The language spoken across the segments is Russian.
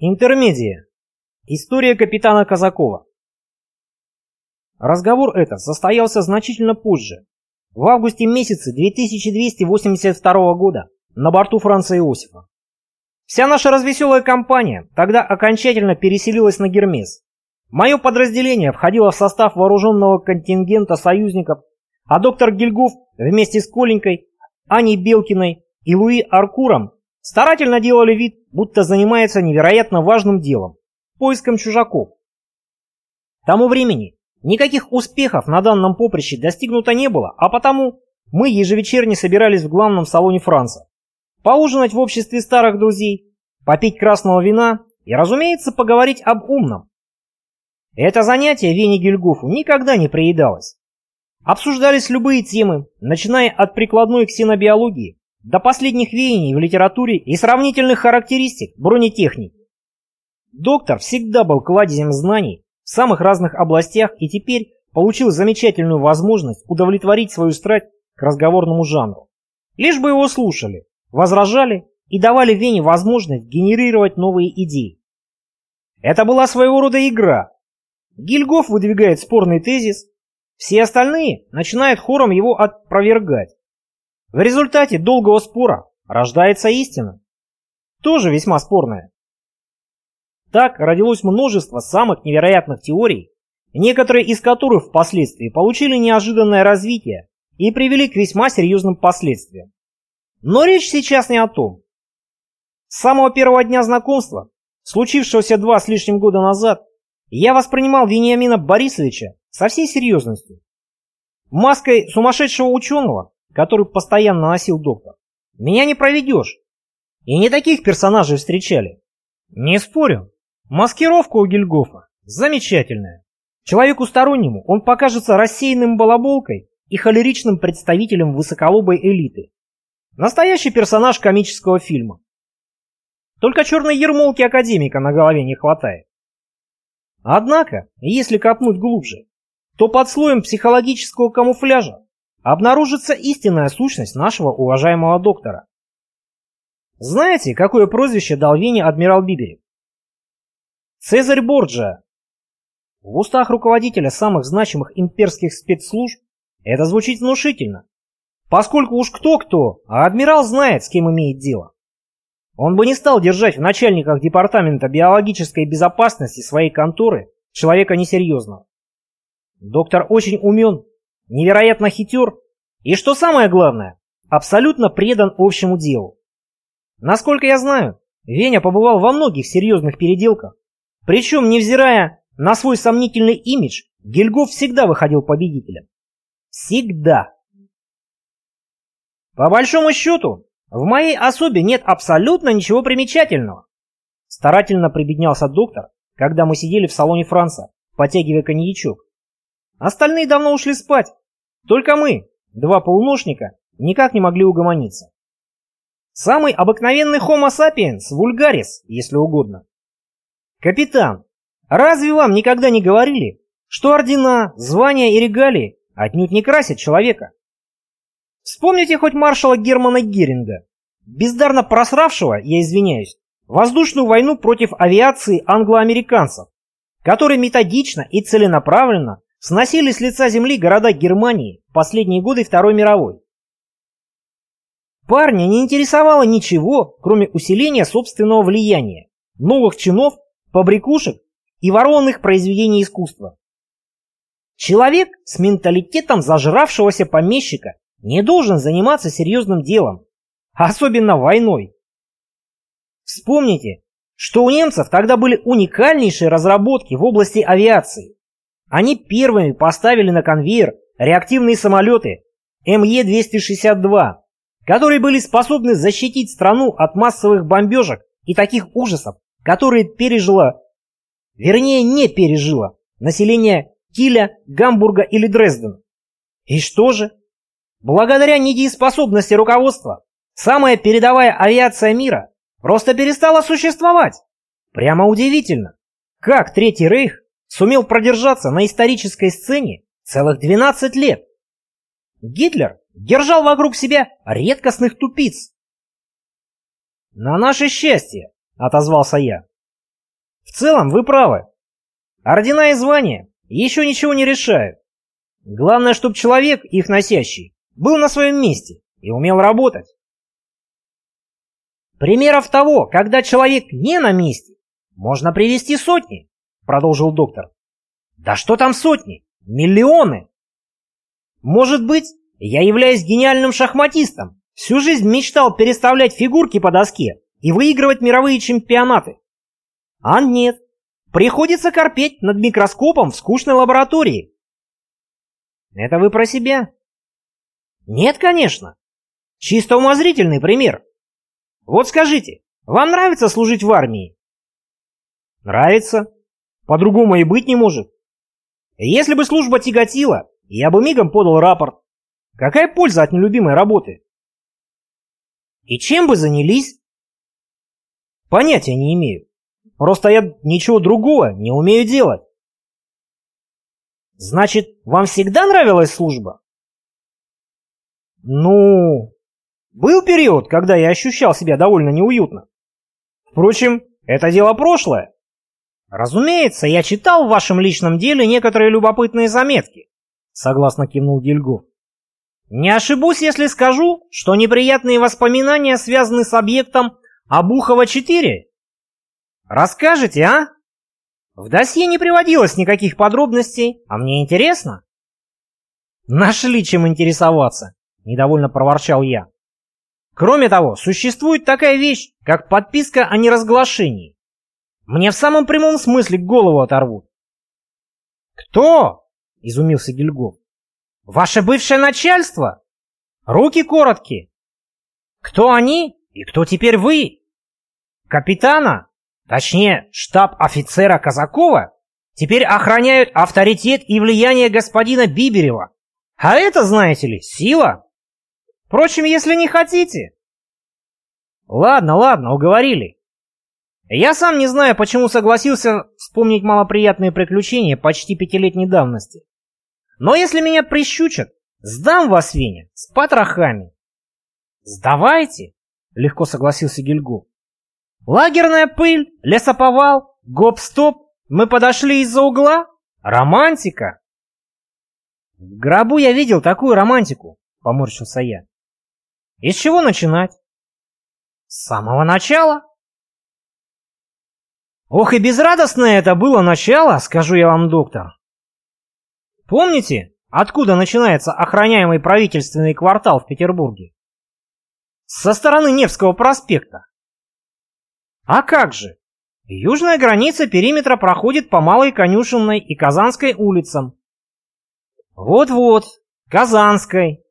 Интермедия. История капитана Казакова. Разговор этот состоялся значительно позже, в августе месяце 2282 года, на борту Франца Иосифа. Вся наша развеселая компания тогда окончательно переселилась на Гермес. Мое подразделение входило в состав вооруженного контингента союзников, а доктор Гильгоф вместе с Коленькой, Аней Белкиной и Луи Аркуром старательно делали вид, будто занимается невероятно важным делом – поиском чужаков. К тому времени никаких успехов на данном поприще достигнуто не было, а потому мы ежевечерне собирались в главном салоне Франца. Поужинать в обществе старых друзей, попить красного вина и, разумеется, поговорить об умном. Это занятие Вене Гильгофу никогда не приедалось. Обсуждались любые темы, начиная от прикладной ксенобиологии до последних веяний в литературе и сравнительных характеристик бронетехники. Доктор всегда был кладезем знаний в самых разных областях и теперь получил замечательную возможность удовлетворить свою страсть к разговорному жанру. Лишь бы его слушали, возражали и давали Вене возможность генерировать новые идеи. Это была своего рода игра. Гильгоф выдвигает спорный тезис, все остальные начинают хором его опровергать. В результате долгого спора рождается истина. Тоже весьма спорная. Так родилось множество самых невероятных теорий, некоторые из которых впоследствии получили неожиданное развитие и привели к весьма серьезным последствиям. Но речь сейчас не о том. С самого первого дня знакомства, случившегося два с лишним года назад, я воспринимал Вениамина Борисовича со всей серьезностью. Маской сумасшедшего ученого который постоянно носил доктор. Меня не проведешь. И не таких персонажей встречали. Не спорю. Маскировка у Гильгофа замечательная. Человеку стороннему он покажется рассеянным балаболкой и холеричным представителем высоколобой элиты. Настоящий персонаж комического фильма. Только черной ермолки академика на голове не хватает. Однако, если копнуть глубже, то под слоем психологического камуфляжа обнаружится истинная сущность нашего уважаемого доктора. Знаете, какое прозвище дал Вене адмирал Биберев? Цезарь Борджа. В устах руководителя самых значимых имперских спецслужб это звучит внушительно, поскольку уж кто-кто, а адмирал знает, с кем имеет дело. Он бы не стал держать в начальниках департамента биологической безопасности своей конторы человека несерьезного. Доктор очень умен невероятно хитер и, что самое главное, абсолютно предан общему делу. Насколько я знаю, Веня побывал во многих серьезных переделках, причем, невзирая на свой сомнительный имидж, Гильгоф всегда выходил победителем. Всегда. По большому счету, в моей особе нет абсолютно ничего примечательного. Старательно прибеднялся доктор, когда мы сидели в салоне Франца, потягивая коньячок. Остальные давно ушли спать. Только мы, два полуношника, никак не могли угомониться. Самый обыкновенный Homo sapiens, вульгарис, если угодно. Капитан, разве вам никогда не говорили, что ордена, звания и регалии отнюдь не красят человека? Вспомните хоть маршала Германа Геринга, бездарно просравшего, я извиняюсь, воздушную войну против авиации англоамериканцев, который методично и целенаправленно сносили с лица земли города Германии в последние годы Второй мировой. Парня не интересовало ничего, кроме усиления собственного влияния, новых чинов, побрякушек и ворованных произведений искусства. Человек с менталитетом зажравшегося помещика не должен заниматься серьезным делом, особенно войной. Вспомните, что у немцев тогда были уникальнейшие разработки в области авиации. Они первыми поставили на конвейер реактивные самолеты МЕ-262, которые были способны защитить страну от массовых бомбежек и таких ужасов, которые пережило, вернее не пережило, население Киля, Гамбурга или Дрездена. И что же? Благодаря недееспособности руководства самая передовая авиация мира просто перестала существовать. Прямо удивительно, как Третий Рейх сумел продержаться на исторической сцене целых 12 лет. Гитлер держал вокруг себя редкостных тупиц. «На наше счастье», — отозвался я. целом вы правы. Ордена и звания еще ничего не решают. Главное, чтобы человек, их носящий, был на своем месте и умел работать. Примеров того, когда человек не на месте, можно привести сотни, продолжил доктор. Да что там сотни? Миллионы! Может быть, я являюсь гениальным шахматистом, всю жизнь мечтал переставлять фигурки по доске и выигрывать мировые чемпионаты. А нет, приходится корпеть над микроскопом в скучной лаборатории. Это вы про себя? Нет, конечно. Чисто умозрительный пример. Вот скажите, вам нравится служить в армии? Нравится. По-другому и быть не может. Если бы служба тяготила, я бы мигом подал рапорт. Какая польза от нелюбимой работы? И чем бы занялись? Понятия не имею. Просто я ничего другого не умею делать. Значит, вам всегда нравилась служба? Ну, был период, когда я ощущал себя довольно неуютно. Впрочем, это дело прошлое. Разумеется, я читал в вашем личном деле некоторые любопытные заметки, согласно кивнул Гильгоф. Не ошибусь, если скажу, что неприятные воспоминания связаны с объектом Обухова-4? Расскажете, а? В досье не приводилось никаких подробностей, а мне интересно. Нашли чем интересоваться, недовольно проворчал я. Кроме того, существует такая вещь, как подписка о неразглашении. Мне в самом прямом смысле голову оторвут. «Кто?» — изумился Гильгоф. «Ваше бывшее начальство? Руки короткие. Кто они и кто теперь вы? Капитана, точнее, штаб-офицера Казакова, теперь охраняют авторитет и влияние господина Биберева. А это, знаете ли, сила. Впрочем, если не хотите... Ладно, ладно, уговорили. Я сам не знаю, почему согласился вспомнить малоприятные приключения почти пятилетней давности. Но если меня прищучат, сдам вас, Веня, с потрохами. Сдавайте, легко согласился Гильгу. Лагерная пыль, лесоповал, гоп-стоп, мы подошли из-за угла. Романтика. В гробу я видел такую романтику, поморщился я. И с чего начинать? С самого начала. Ох и безрадостное это было начало, скажу я вам, доктор. Помните, откуда начинается охраняемый правительственный квартал в Петербурге? Со стороны Невского проспекта. А как же? Южная граница периметра проходит по Малой Конюшенной и Казанской улицам. Вот-вот, Казанской,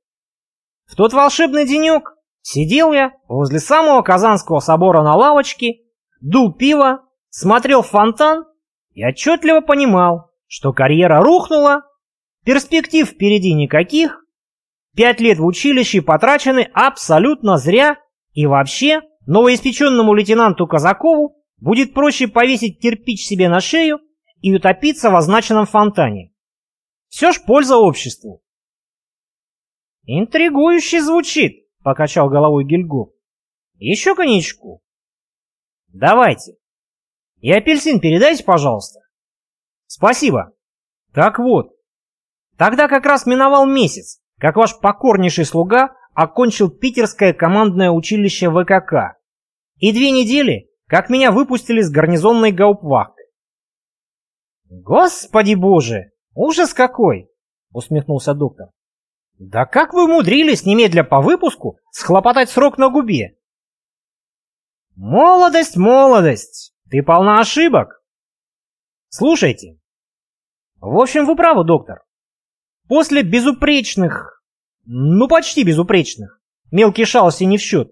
в тот волшебный денек сидел я возле самого Казанского собора на лавочке, дул пиво, смотрел в фонтан и отчетливо понимал, что карьера рухнула, перспектив впереди никаких, пять лет в училище потрачены абсолютно зря и вообще новоиспеченному лейтенанту Казакову будет проще повесить кирпич себе на шею и утопиться в означенном фонтане. Все ж польза обществу. «Интригующе звучит», — покачал головой Гильгоф. «Еще коньячку?» «Давайте. И апельсин передайте, пожалуйста». «Спасибо. Так вот, тогда как раз миновал месяц, как ваш покорнейший слуга окончил питерское командное училище ВКК, и две недели, как меня выпустили с гарнизонной гаупвахты». «Господи боже, ужас какой!» — усмехнулся доктор. Да как вы умудрились немедля по выпуску схлопотать срок на губе? Молодость, молодость, ты полна ошибок. Слушайте. В общем, вы правы, доктор. После безупречных, ну почти безупречных, мелкие шалости не в счет,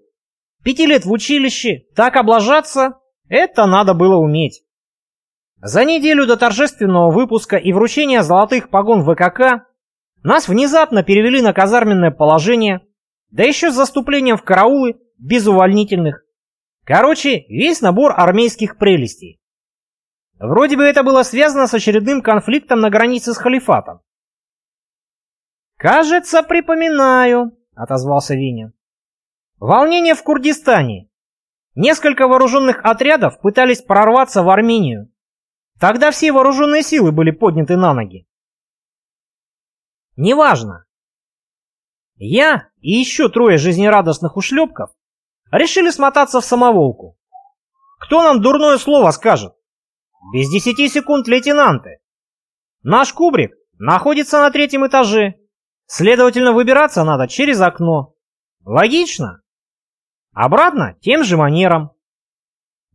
пяти лет в училище, так облажаться, это надо было уметь. За неделю до торжественного выпуска и вручения золотых погон ВКК нас внезапно перевели на казарменное положение, да еще с заступлением в караулы, без увольнительных. Короче, весь набор армейских прелестей. Вроде бы это было связано с очередным конфликтом на границе с халифатом. «Кажется, припоминаю», — отозвался Виня. «Волнение в Курдистане. Несколько вооруженных отрядов пытались прорваться в Армению, Тогда все вооруженные силы были подняты на ноги. Неважно. Я и еще трое жизнерадостных ушлепков решили смотаться в самоволку. Кто нам дурное слово скажет? Без десяти секунд, лейтенанты. Наш кубрик находится на третьем этаже. Следовательно, выбираться надо через окно. Логично? Обратно тем же манером.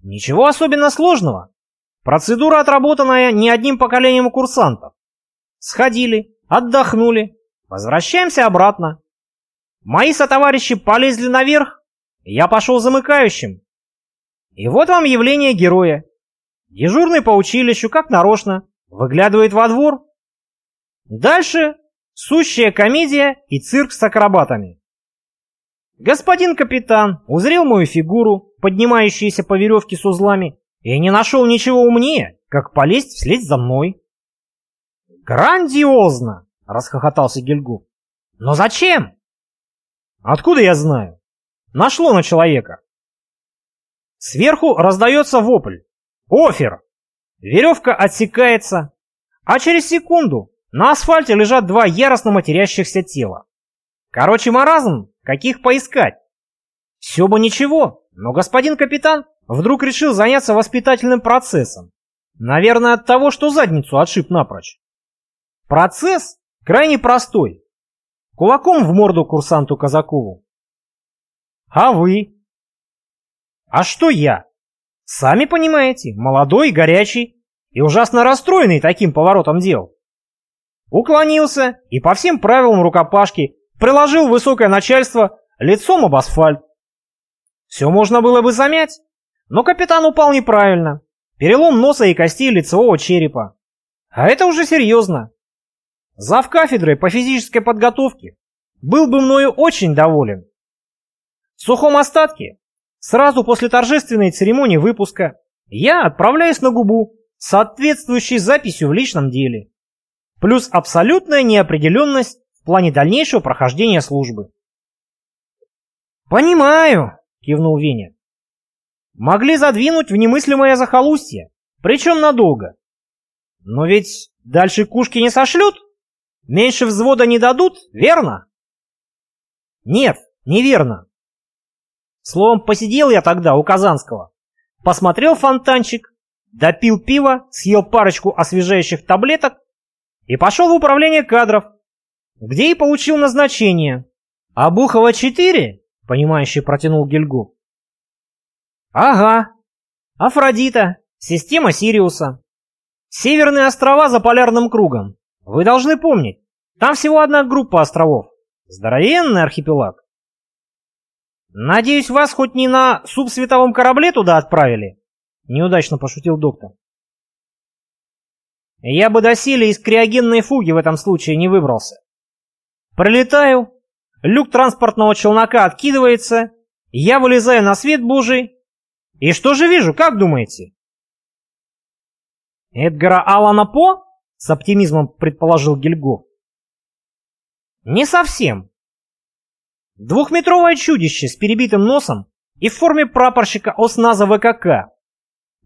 Ничего особенно сложного. Процедура, отработанная не одним поколением курсантов. Сходили, отдохнули, возвращаемся обратно. Мои сотоварищи полезли наверх, я пошел замыкающим. И вот вам явление героя. Дежурный по училищу, как нарочно, выглядывает во двор. Дальше сущая комедия и цирк с акробатами. Господин капитан узрел мою фигуру, поднимающуюся по веревке с узлами, и не нашел ничего умнее, как полезть вслед за мной. «Грандиозно!» — расхохотался Гильгу. «Но зачем?» «Откуда я знаю?» «Нашло на человека». Сверху раздается вопль. «Офер!» Веревка отсекается, а через секунду на асфальте лежат два яростно матерящихся тела. Короче, маразм, каких поискать. Все бы ничего, но господин капитан вдруг решил заняться воспитательным процессом. Наверное, от того, что задницу отшиб напрочь. Процесс крайне простой. Кулаком в морду курсанту Казакову. А вы? А что я? Сами понимаете, молодой, горячий и ужасно расстроенный таким поворотом дел. Уклонился и по всем правилам рукопашки приложил высокое начальство лицом об асфальт. Все можно было бы замять, но капитан упал неправильно. Перелом носа и костей лицевого черепа. А это уже серьезно. Зав кафедрой по физической подготовке был бы мною очень доволен. В сухом остатке, сразу после торжественной церемонии выпуска, я отправляюсь на губу соответствующей записью в личном деле. Плюс абсолютная неопределенность в плане дальнейшего прохождения службы. «Понимаю», — кивнул Веня. Могли задвинуть в немыслимое захолустье, причем надолго. Но ведь дальше кушки не сошлют? Меньше взвода не дадут, верно? Нет, неверно. Словом, посидел я тогда у Казанского, посмотрел фонтанчик, допил пиво, съел парочку освежающих таблеток и пошел в управление кадров, где и получил назначение. А Бухова-4, понимающий протянул Гильгу, Ага. Афродита. Система Сириуса. Северные острова за полярным кругом. Вы должны помнить, там всего одна группа островов. Здоровенный архипелаг. Надеюсь, вас хоть не на субсветовом корабле туда отправили? Неудачно пошутил доктор. Я бы доселе из криогенной фуги в этом случае не выбрался. Пролетаю, люк транспортного челнока откидывается, я вылезаю на свет божий и что же вижу, как думаете? Эдгара Алана По? С оптимизмом предположил Гильго. Не совсем. Двухметровое чудище с перебитым носом и в форме прапорщика ОСНАЗа ВКК.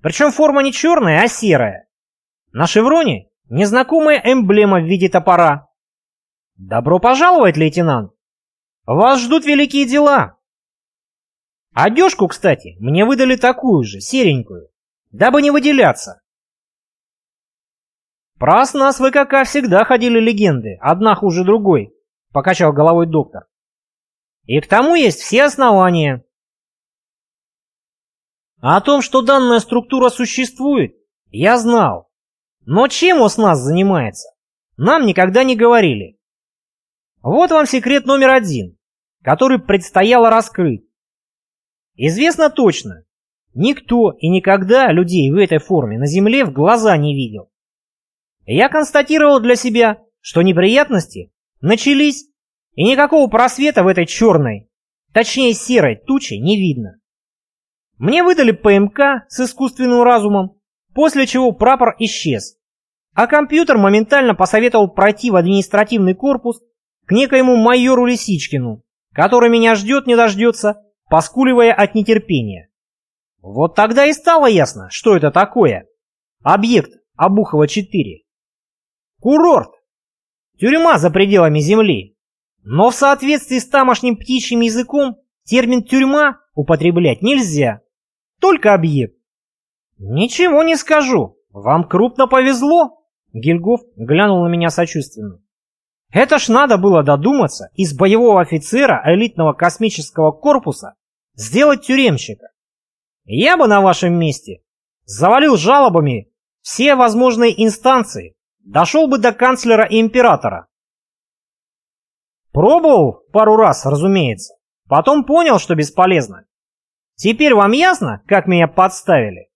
Причем форма не черная, а серая. На шевроне незнакомая эмблема в виде топора. Добро пожаловать, лейтенант. Вас ждут великие дела. Одежку, кстати, мне выдали такую же, серенькую, дабы не выделяться. Про нас ВКК всегда ходили легенды, одна хуже другой, покачал головой доктор. И к тому есть все основания. А о том, что данная структура существует, я знал. Но чем он с нас занимается, нам никогда не говорили. Вот вам секрет номер один, который предстояло раскрыть. Известно точно, никто и никогда людей в этой форме на Земле в глаза не видел. Я констатировал для себя, что неприятности начались, и никакого просвета в этой черной, точнее серой туче не видно. Мне выдали ПМК с искусственным разумом, после чего прапор исчез, а компьютер моментально посоветовал пройти в административный корпус к некоему майору Лисичкину, который меня ждет не дождется поскуливая от нетерпения. Вот тогда и стало ясно, что это такое. Объект Обухова-4. Курорт. Тюрьма за пределами земли. Но в соответствии с тамошним птичьим языком термин «тюрьма» употреблять нельзя. Только объект. Ничего не скажу. Вам крупно повезло. Гильгоф глянул на меня сочувственно. Это ж надо было додуматься из боевого офицера элитного космического корпуса сделать тюремщика. Я бы на вашем месте завалил жалобами все возможные инстанции, дошел бы до канцлера и императора. Пробовал пару раз, разумеется, потом понял, что бесполезно. Теперь вам ясно, как меня подставили?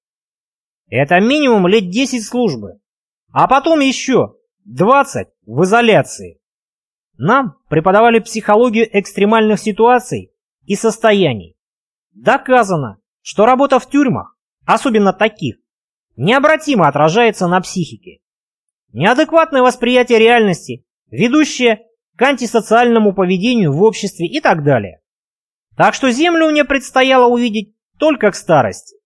Это минимум лет 10 службы, а потом еще 20 в изоляции. Нам преподавали психологию экстремальных ситуаций и состояний. Доказано, что работа в тюрьмах, особенно таких, необратимо отражается на психике. Неадекватное восприятие реальности, ведущее к антисоциальному поведению в обществе и так далее. Так что Землю мне предстояло увидеть только к старости.